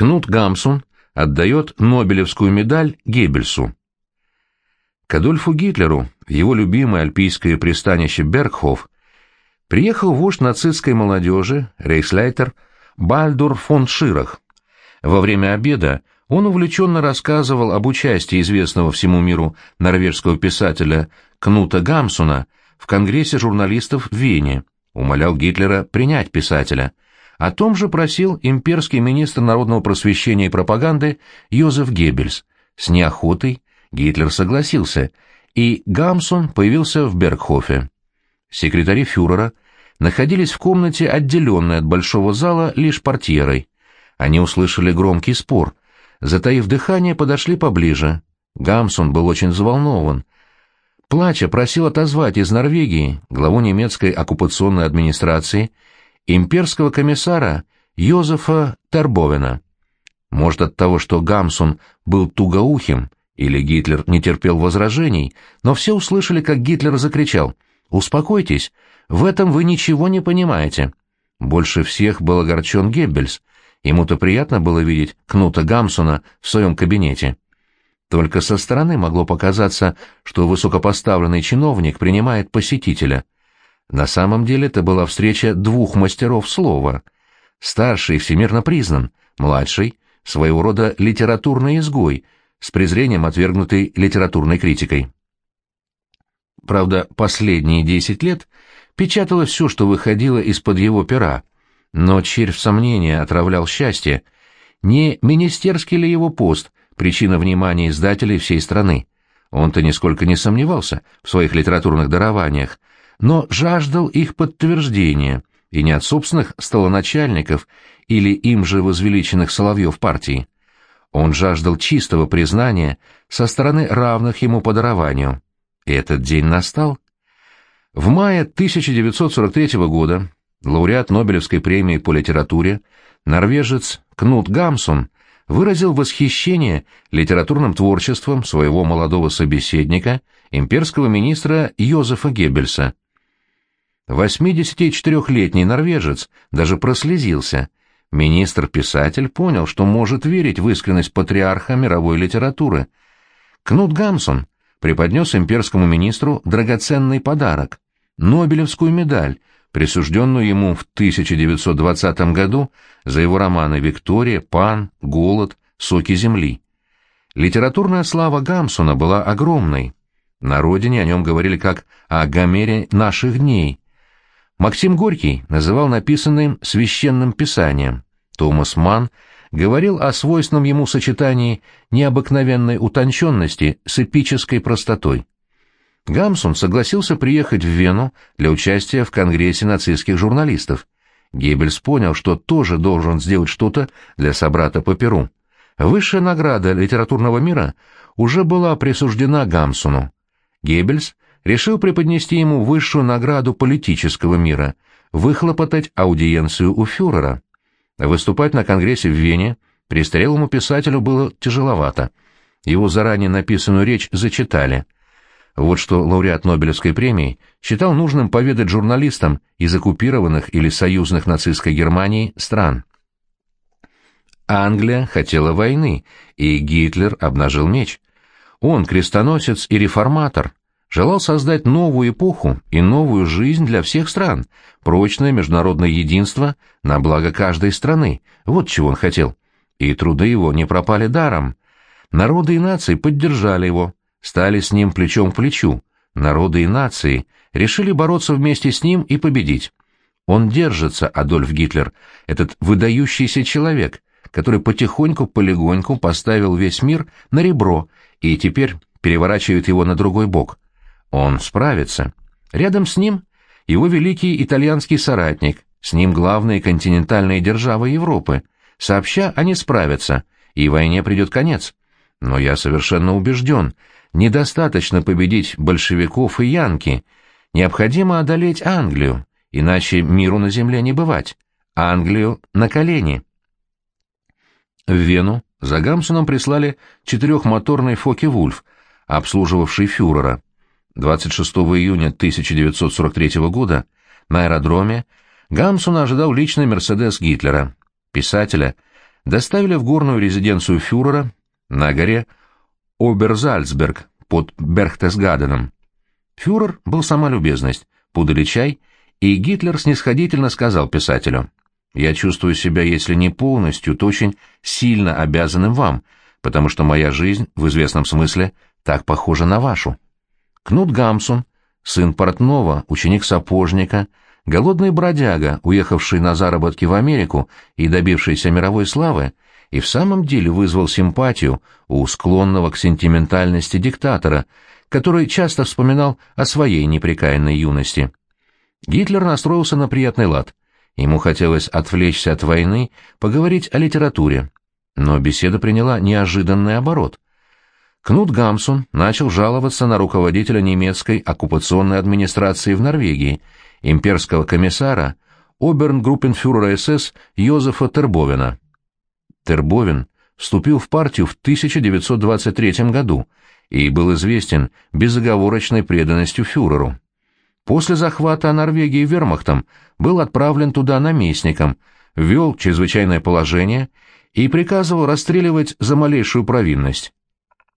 Кнут Гамсун отдает Нобелевскую медаль Геббельсу. К Адольфу Гитлеру его любимое альпийское пристанище Бергхоф приехал вождь нацистской молодежи, рейхслейтер Бальдур фон Ширах. Во время обеда он увлеченно рассказывал об участии известного всему миру норвежского писателя Кнута Гамсуна в Конгрессе журналистов в Вене, умолял Гитлера принять писателя. О том же просил имперский министр народного просвещения и пропаганды Йозеф Геббельс. С неохотой Гитлер согласился, и Гамсун появился в Бергхофе. Секретари фюрера находились в комнате, отделенной от большого зала лишь портьерой. Они услышали громкий спор. Затаив дыхание, подошли поближе. Гамсун был очень взволнован. Плача просил отозвать из Норвегии главу немецкой оккупационной администрации имперского комиссара Йозефа Тербовена. Может, от того, что Гамсун был тугоухим, или Гитлер не терпел возражений, но все услышали, как Гитлер закричал «Успокойтесь, в этом вы ничего не понимаете». Больше всех был огорчен Геббельс. Ему-то приятно было видеть Кнута Гамсуна в своем кабинете. Только со стороны могло показаться, что высокопоставленный чиновник принимает посетителя. На самом деле это была встреча двух мастеров слова. Старший всемирно признан, младший — своего рода литературный изгой — с презрением отвергнутый литературной критикой. Правда, последние десять лет печаталось все, что выходило из-под его пера, но червь сомнения отравлял счастье. Не министерский ли его пост причина внимания издателей всей страны? Он-то нисколько не сомневался в своих литературных дарованиях, но жаждал их подтверждения, и не от собственных столоначальников или им же возвеличенных соловьев партии. Он жаждал чистого признания со стороны равных ему по дарованию. И этот день настал. В мае 1943 года лауреат Нобелевской премии по литературе, норвежец Кнут Гамсун, выразил восхищение литературным творчеством своего молодого собеседника, имперского министра Йозефа Геббельса. 84-летний норвежец даже прослезился – Министр-писатель понял, что может верить в искренность патриарха мировой литературы. Кнут Гамсон преподнес имперскому министру драгоценный подарок — Нобелевскую медаль, присужденную ему в 1920 году за его романы «Виктория», «Пан», «Голод», «Соки земли». Литературная слава Гамсона была огромной. На родине о нем говорили как о Гомере наших дней, Максим Горький называл написанным священным писанием. Томас Манн говорил о свойственном ему сочетании необыкновенной утонченности с эпической простотой. Гамсун согласился приехать в Вену для участия в Конгрессе нацистских журналистов. Геббельс понял, что тоже должен сделать что-то для собрата по Перу. Высшая награда литературного мира уже была присуждена Гамсуну. Геббельс решил преподнести ему высшую награду политического мира — выхлопотать аудиенцию у фюрера. Выступать на Конгрессе в Вене престарелому писателю было тяжеловато. Его заранее написанную речь зачитали. Вот что лауреат Нобелевской премии считал нужным поведать журналистам из оккупированных или союзных нацистской Германии стран. Англия хотела войны, и Гитлер обнажил меч. Он крестоносец и реформатор, желал создать новую эпоху и новую жизнь для всех стран, прочное международное единство на благо каждой страны. Вот чего он хотел. И труды его не пропали даром. Народы и нации поддержали его, стали с ним плечом к плечу. Народы и нации решили бороться вместе с ним и победить. Он держится, Адольф Гитлер, этот выдающийся человек, который потихоньку-полегоньку поставил весь мир на ребро и теперь переворачивает его на другой бок. Он справится. Рядом с ним его великий итальянский соратник, с ним главные континентальные державы Европы. Сообща они справятся, и войне придет конец. Но я совершенно убежден, недостаточно победить большевиков и янки. Необходимо одолеть Англию, иначе миру на земле не бывать. Англию на колени. В Вену за Гамсоном прислали четырехмоторный Фоке-Вульф, обслуживавший фюрера. 26 июня 1943 года на аэродроме Гамсуна ожидал личный «Мерседес» Гитлера. Писателя доставили в горную резиденцию фюрера на горе Оберзальцберг под Берхтесгаденом. Фюрер был сама любезность, подали чай, и Гитлер снисходительно сказал писателю, «Я чувствую себя, если не полностью, то очень сильно обязанным вам, потому что моя жизнь, в известном смысле, так похожа на вашу». Кнут Гамсун, сын портного, ученик сапожника, голодный бродяга, уехавший на заработки в Америку и добившийся мировой славы, и в самом деле вызвал симпатию у склонного к сентиментальности диктатора, который часто вспоминал о своей непрекаянной юности. Гитлер настроился на приятный лад. Ему хотелось отвлечься от войны, поговорить о литературе. Но беседа приняла неожиданный оборот. Кнут Гамсун начал жаловаться на руководителя немецкой оккупационной администрации в Норвегии, имперского комиссара, обернгруппенфюрера СС Йозефа Тербовена. Тербовен вступил в партию в 1923 году и был известен безоговорочной преданностью фюреру. После захвата Норвегии вермахтом был отправлен туда наместником, ввел чрезвычайное положение и приказывал расстреливать за малейшую провинность.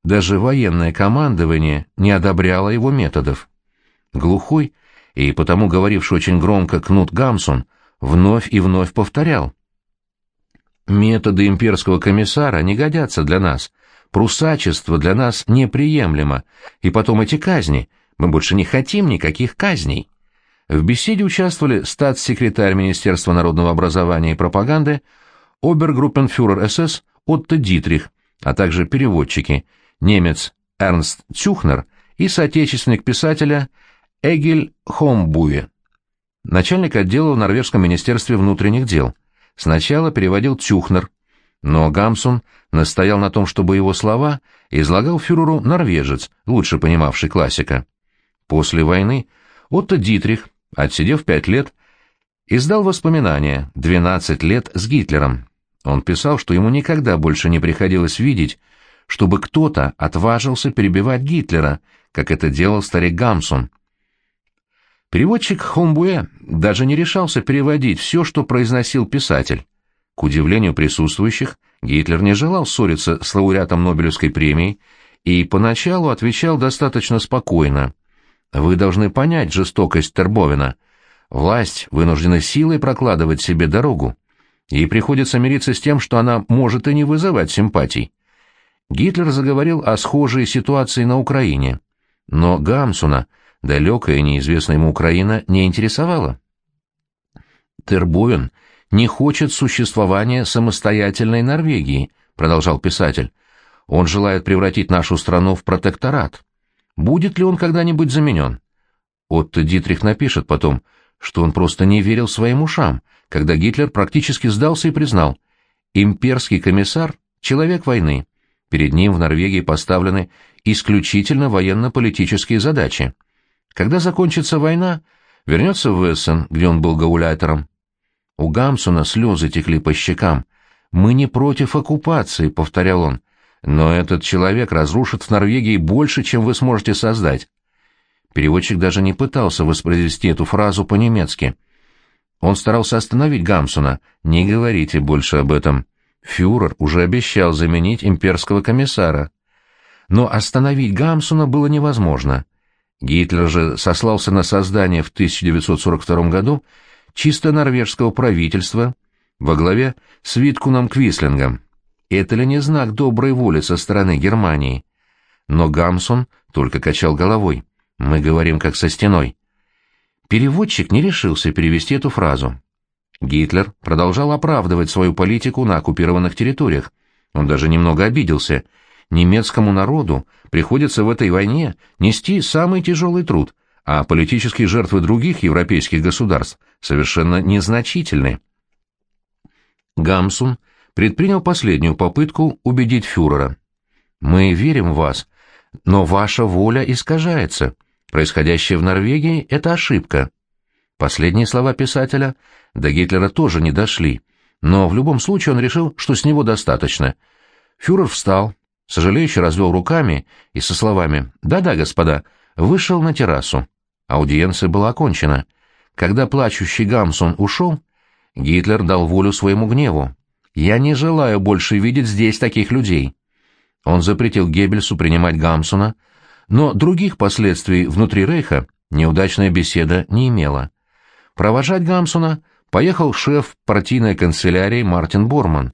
Даже военное командование не одобряло его методов. Глухой и потому говоривший очень громко Кнут Гамсун вновь и вновь повторял. «Методы имперского комиссара не годятся для нас. Прусачество для нас неприемлемо. И потом эти казни. Мы больше не хотим никаких казней». В беседе участвовали статс-секретарь Министерства народного образования и пропаганды, обергруппенфюрер СС Отто Дитрих, а также переводчики – немец Эрнст Цюхнер и соотечественник писателя Эгель Хомбуе, начальник отдела в Норвежском министерстве внутренних дел. Сначала переводил Цюхнер, но Гамсун настоял на том, чтобы его слова излагал фюреру норвежец, лучше понимавший классика. После войны Отто Дитрих, отсидев пять лет, издал воспоминания «12 лет с Гитлером». Он писал, что ему никогда больше не приходилось видеть, чтобы кто-то отважился перебивать Гитлера, как это делал старик Гамсун. Переводчик Хомбуэ даже не решался переводить все, что произносил писатель. К удивлению присутствующих, Гитлер не желал ссориться с лауреатом Нобелевской премии и поначалу отвечал достаточно спокойно. «Вы должны понять жестокость Тербовина. Власть вынуждена силой прокладывать себе дорогу. Ей приходится мириться с тем, что она может и не вызывать симпатий. Гитлер заговорил о схожей ситуации на Украине, но Гамсуна далекая и неизвестная ему Украина не интересовала. «Тербовен не хочет существования самостоятельной Норвегии», — продолжал писатель. «Он желает превратить нашу страну в протекторат. Будет ли он когда-нибудь заменен?» Отто Дитрих напишет потом, что он просто не верил своим ушам, когда Гитлер практически сдался и признал, «Имперский комиссар — человек войны, Перед ним в Норвегии поставлены исключительно военно-политические задачи. Когда закончится война, вернется в Эссен, где он был гауляйтером. У Гамсуна слезы текли по щекам. «Мы не против оккупации», — повторял он. «Но этот человек разрушит в Норвегии больше, чем вы сможете создать». Переводчик даже не пытался воспроизвести эту фразу по-немецки. Он старался остановить Гамсуна. «Не говорите больше об этом. Фюрер уже обещал заменить имперского комиссара. Но остановить Гамсуна было невозможно. Гитлер же сослался на создание в 1942 году чисто норвежского правительства во главе с Виткуном Квислингом. Это ли не знак доброй воли со стороны Германии? Но Гамсун только качал головой. Мы говорим как со стеной. Переводчик не решился перевести эту фразу. Гитлер продолжал оправдывать свою политику на оккупированных территориях. Он даже немного обиделся. Немецкому народу приходится в этой войне нести самый тяжелый труд, а политические жертвы других европейских государств совершенно незначительны. Гамсун предпринял последнюю попытку убедить фюрера. «Мы верим в вас, но ваша воля искажается. Происходящее в Норвегии — это ошибка. Последние слова писателя до Гитлера тоже не дошли, но в любом случае он решил, что с него достаточно. Фюрер встал, сожалеюще развел руками и со словами «Да-да, господа», вышел на террасу. Аудиенция была окончена. Когда плачущий Гамсун ушел, Гитлер дал волю своему гневу. «Я не желаю больше видеть здесь таких людей». Он запретил Геббельсу принимать Гамсуна, но других последствий внутри Рейха неудачная беседа не имела. Провожать Гамсуна поехал шеф партийной канцелярии Мартин Борман,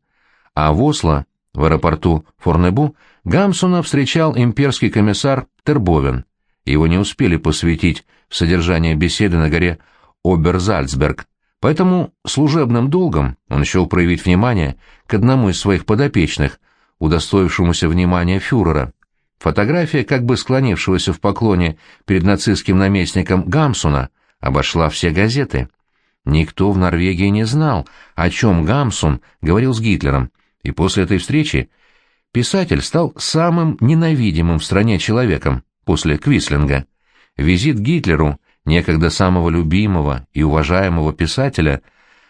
а в Осло, в аэропорту Форнебу, Гамсуна встречал имперский комиссар Тербовен. Его не успели посвятить в содержание беседы на горе Оберзальцберг, поэтому служебным долгом он счел проявить внимание к одному из своих подопечных, удостоившемуся внимания фюрера. Фотография, как бы склонившегося в поклоне перед нацистским наместником Гамсуна, обошла все газеты. Никто в Норвегии не знал, о чем Гамсун говорил с Гитлером, и после этой встречи писатель стал самым ненавидимым в стране человеком после Квислинга. Визит Гитлеру, некогда самого любимого и уважаемого писателя,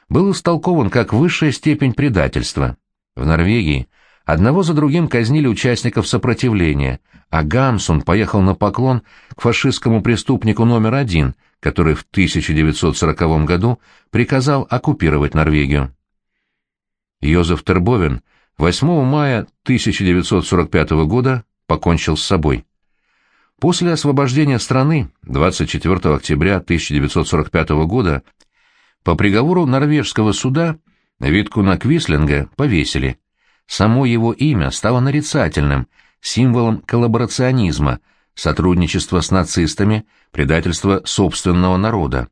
был истолкован как высшая степень предательства. В Норвегии одного за другим казнили участников сопротивления, а Гамсун поехал на поклон к фашистскому преступнику номер один, который в 1940 году приказал оккупировать Норвегию. Йозеф Тербовен 8 мая 1945 года покончил с собой. После освобождения страны 24 октября 1945 года по приговору норвежского суда Виткуна Квислинга повесили. Само его имя стало нарицательным, символом коллаборационизма, сотрудничества с нацистами, предательства собственного народа.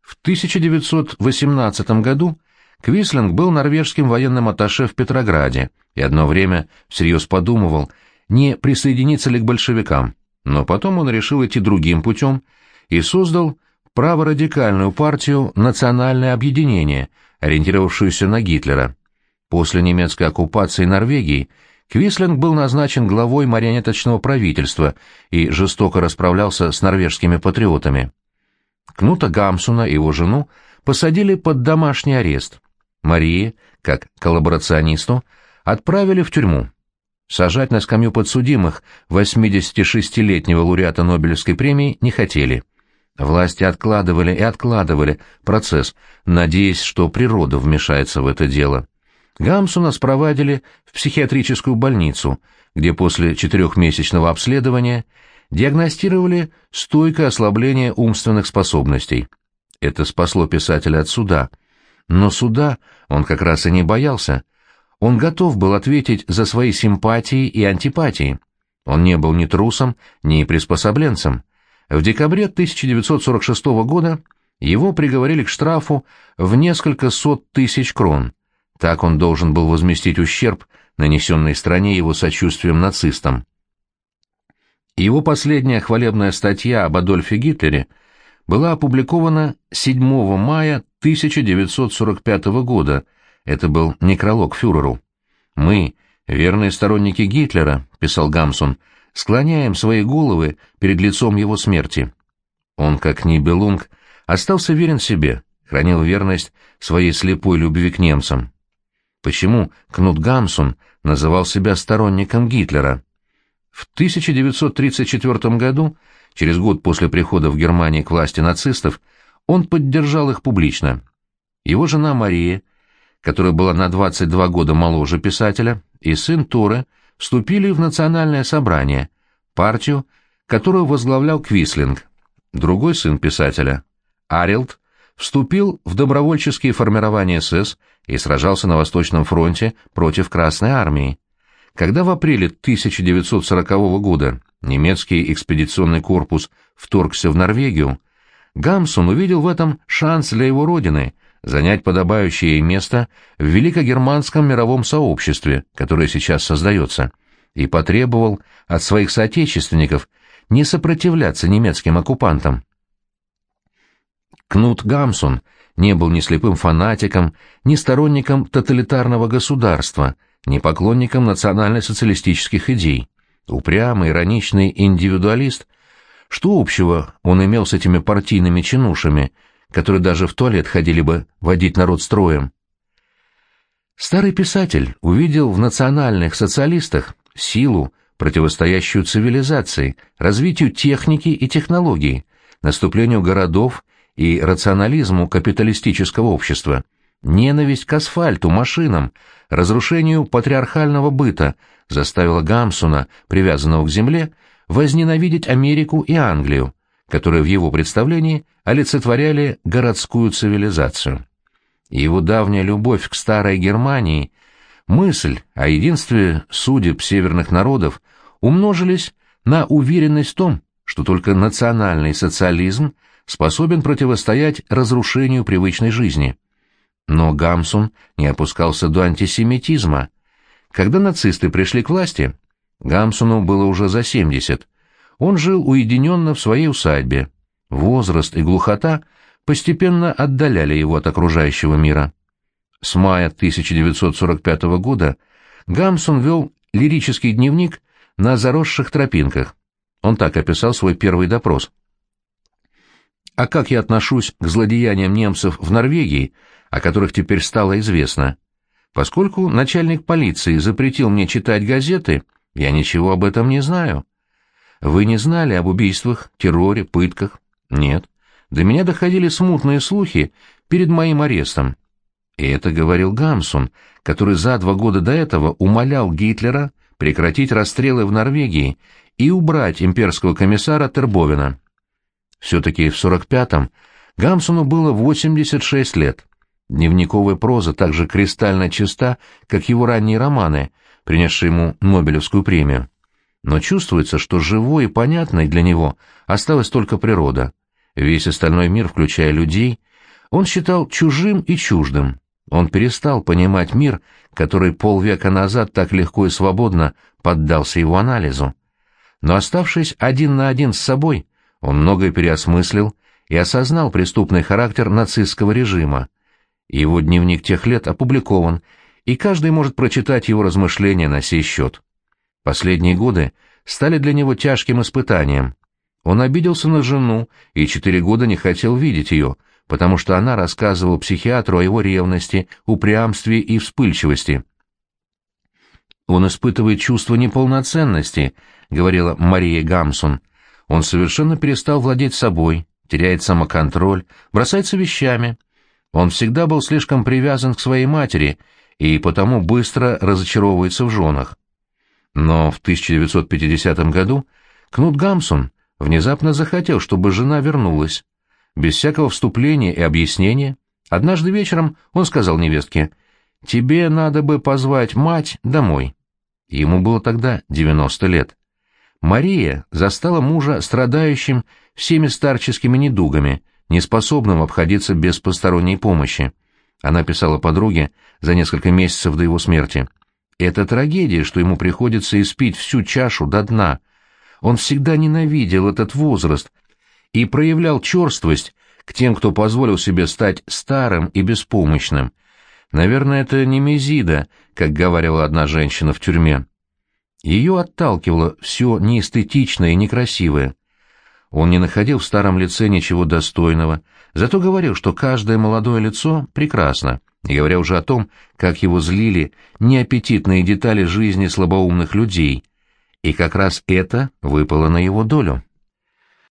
В 1918 году Квислинг был норвежским военным атташе в Петрограде и одно время всерьез подумывал, не присоединиться ли к большевикам, но потом он решил идти другим путем и создал праворадикальную партию «Национальное объединение», ориентировавшуюся на Гитлера. После немецкой оккупации Норвегии Квислинг был назначен главой марионеточного правительства и жестоко расправлялся с норвежскими патриотами. Кнута Гамсуна и его жену посадили под домашний арест. Марии, как коллаборационисту, отправили в тюрьму. Сажать на скамью подсудимых 86-летнего лауреата Нобелевской премии не хотели. Власти откладывали и откладывали процесс, надеясь, что природа вмешается в это дело. Гамсуна спровадили в психиатрическую больницу, где после четырехмесячного обследования диагностировали стойкое ослабление умственных способностей. Это спасло писателя от суда – но суда он как раз и не боялся. Он готов был ответить за свои симпатии и антипатии. Он не был ни трусом, ни приспособленцем. В декабре 1946 года его приговорили к штрафу в несколько сот тысяч крон. Так он должен был возместить ущерб, нанесенный стране его сочувствием нацистам. Его последняя хвалебная статья об Адольфе Гитлере была опубликована 7 мая 1945 года. Это был некролог фюреру. «Мы, верные сторонники Гитлера», — писал Гамсун, — «склоняем свои головы перед лицом его смерти». Он, как Нибелунг, остался верен себе, хранил верность своей слепой любви к немцам. Почему Кнут Гамсун называл себя сторонником Гитлера? В 1934 году, через год после прихода в Германии к власти нацистов, он поддержал их публично. Его жена Мария, которая была на 22 года моложе писателя, и сын Торе вступили в национальное собрание, партию, которую возглавлял Квислинг. Другой сын писателя, Арилд, вступил в добровольческие формирования СС и сражался на Восточном фронте против Красной армии. Когда в апреле 1940 года немецкий экспедиционный корпус вторгся в Норвегию, Гамсун увидел в этом шанс для его родины занять подобающее место в великогерманском мировом сообществе, которое сейчас создается, и потребовал от своих соотечественников не сопротивляться немецким оккупантам. Кнут Гамсун не был ни слепым фанатиком, ни сторонником тоталитарного государства, ни поклонником национально-социалистических идей. Упрямый, ироничный индивидуалист – что общего он имел с этими партийными чинушами, которые даже в туалет ходили бы водить народ строем? Старый писатель увидел в национальных социалистах силу, противостоящую цивилизации, развитию техники и технологий, наступлению городов и рационализму капиталистического общества. Ненависть к асфальту, машинам, разрушению патриархального быта заставила Гамсуна, привязанного к земле, возненавидеть Америку и Англию, которые в его представлении олицетворяли городскую цивилизацию. Его давняя любовь к старой Германии, мысль о единстве судеб северных народов умножились на уверенность в том, что только национальный социализм способен противостоять разрушению привычной жизни. Но Гамсун не опускался до антисемитизма. Когда нацисты пришли к власти, Гамсуну было уже за 70. Он жил уединенно в своей усадьбе. Возраст и глухота постепенно отдаляли его от окружающего мира. С мая 1945 года Гамсун вел лирический дневник на заросших тропинках. Он так описал свой первый допрос. «А как я отношусь к злодеяниям немцев в Норвегии, о которых теперь стало известно? Поскольку начальник полиции запретил мне читать газеты, я ничего об этом не знаю. Вы не знали об убийствах, терроре, пытках? Нет. До меня доходили смутные слухи перед моим арестом. И это говорил Гамсун, который за два года до этого умолял Гитлера прекратить расстрелы в Норвегии и убрать имперского комиссара Тербовина. Все-таки в 45-м Гамсуну было 86 лет. Дневниковая проза так же кристально чиста, как его ранние романы, принесшие ему Нобелевскую премию. Но чувствуется, что живой и понятной для него осталась только природа. Весь остальной мир, включая людей, он считал чужим и чуждым. Он перестал понимать мир, который полвека назад так легко и свободно поддался его анализу. Но оставшись один на один с собой, он многое переосмыслил и осознал преступный характер нацистского режима. Его дневник тех лет опубликован, и каждый может прочитать его размышления на сей счет. Последние годы стали для него тяжким испытанием. Он обиделся на жену и четыре года не хотел видеть ее, потому что она рассказывала психиатру о его ревности, упрямстве и вспыльчивости. «Он испытывает чувство неполноценности», — говорила Мария Гамсун. «Он совершенно перестал владеть собой, теряет самоконтроль, бросается вещами. Он всегда был слишком привязан к своей матери и потому быстро разочаровывается в женах. Но в 1950 году Кнут Гамсун внезапно захотел, чтобы жена вернулась. Без всякого вступления и объяснения, однажды вечером он сказал невестке, «Тебе надо бы позвать мать домой». Ему было тогда 90 лет. Мария застала мужа страдающим всеми старческими недугами, неспособным обходиться без посторонней помощи. Она писала подруге за несколько месяцев до его смерти. «Это трагедия, что ему приходится испить всю чашу до дна. Он всегда ненавидел этот возраст и проявлял черствость к тем, кто позволил себе стать старым и беспомощным. Наверное, это не мезида, как говорила одна женщина в тюрьме. Ее отталкивало все неэстетичное и некрасивое. Он не находил в старом лице ничего достойного, зато говорил, что каждое молодое лицо прекрасно, говоря уже о том, как его злили неаппетитные детали жизни слабоумных людей, и как раз это выпало на его долю.